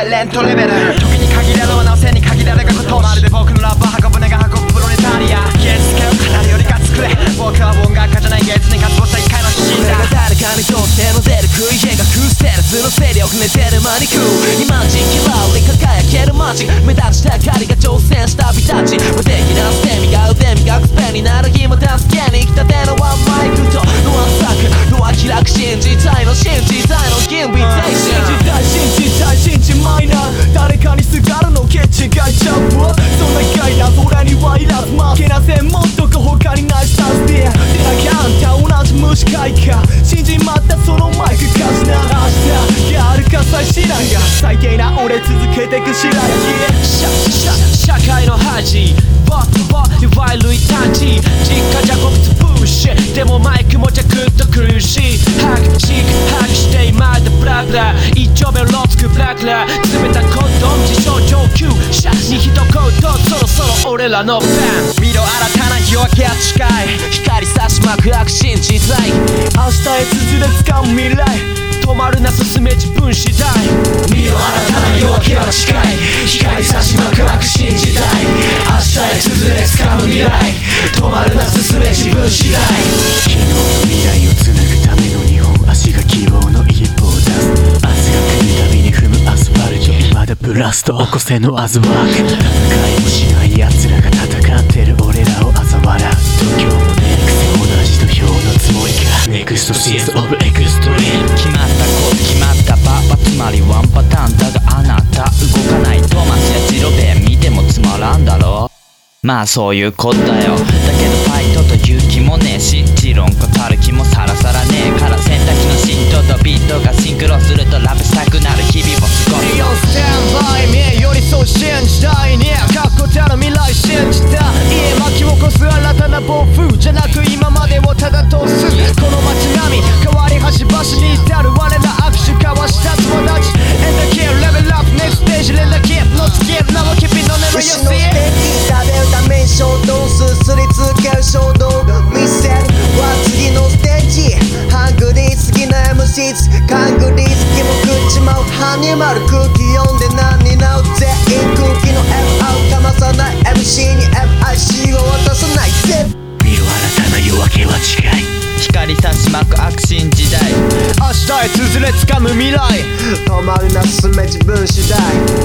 サイレちゃうわそんなガイダンス俺にはいらず負けなせんもっとこ他にないスタンスででなきゃあんた同じ虫飼いか信じまったそのマイクかしな明日があるかさえ知らんが最低な俺続けてく白焼き社社社会の恥ボッボいわゆる異端児実家じゃごくつプッシュでもマイクもじゃぐっと苦しいハクチクハクして今でブラブラ一丁目ローツクブラクラ称上級者に一言そろそろ俺らの番見ろ新たな夜明けは近い。光差しまく悪信じたい明日へ続れ掴む未来。止まるな進め自分次第。見ろ新たな夜明けは近い。光差しまく悪信じたい明日へ続れ掴む未来。止まるな進め自分次第。だブラスト起こせのアズワーク戦いもしない奴らが戦ってる俺らを嘲笑う度胸もねえくせ同じ土俵のつもりか。ネクストシーズオブエクストリーム決まったこと決まった場はつまりワンパターンだがあなた動かないトマスやジロベン見てもつまらんだろまあそういうことだよ。だけどむ未来。止まるな進め自分次第。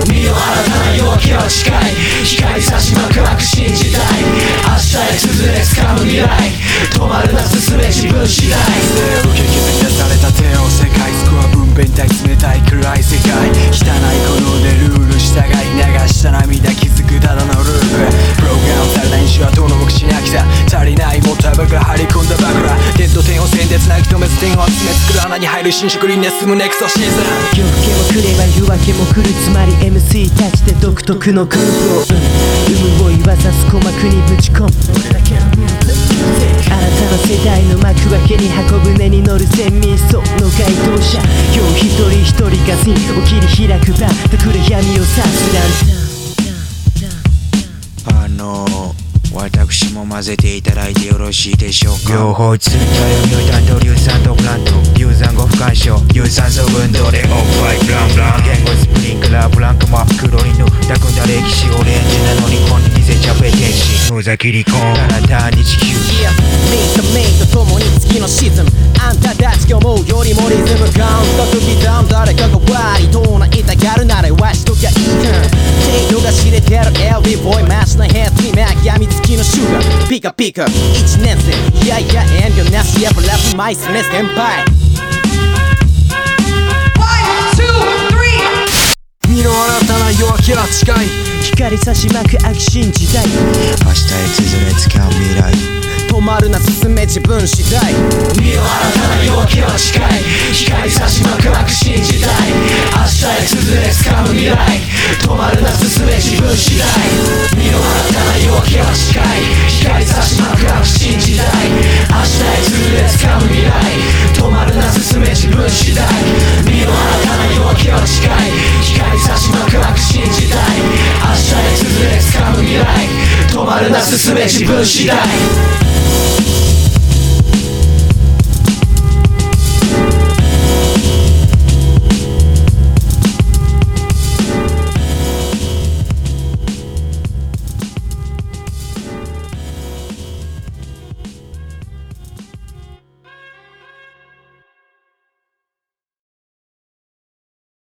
見ろ新たな夜明けは近い。光差しまく悪信じたい明日へ続れ掴む未来。止まるな進め自分次第穴に入る新色輪廻進むネクソシーズン夜更けも来れば夜明けも来るつまり MC たちで独特の空を生むを言わさす鼓膜にぶち込む新たな世代の幕開けに箱舟に乗る全民層の該当者今日一人一人が陣を切り開く場と暗闇をさすランあの私も混ぜていただいてよろしいでしょうか？両方つるたるミュータント硫酸とプラント。硫酸後不干渉有酸素分動でオッパイブランブラン言語スプリンクラーブランクマ黒いのたくんだ歴史オレンジなのにこんに似せちゃべ天使野崎離婚あなたに地球 Yeah メインとメイと共に月のシズムあんたたちが思うよりもリズムカウントと刻む誰かが割りとな痛がるならわしときゃいい程度が知れてる LB ボーイマシなヘッドに巻きやみつきのシュガーピカピカ1年生。いやいや遠慮なし。やっぱラップマイスね先輩。新たな夜明けは近い。光差しまく悪信時代。明日へ続れ掴む未来。止まるな進め自分次第。見ろ新たな夜明けは近い。光差しまく悪信時代。明日へ続れ掴む未来。止まる丸るな進め自分次第。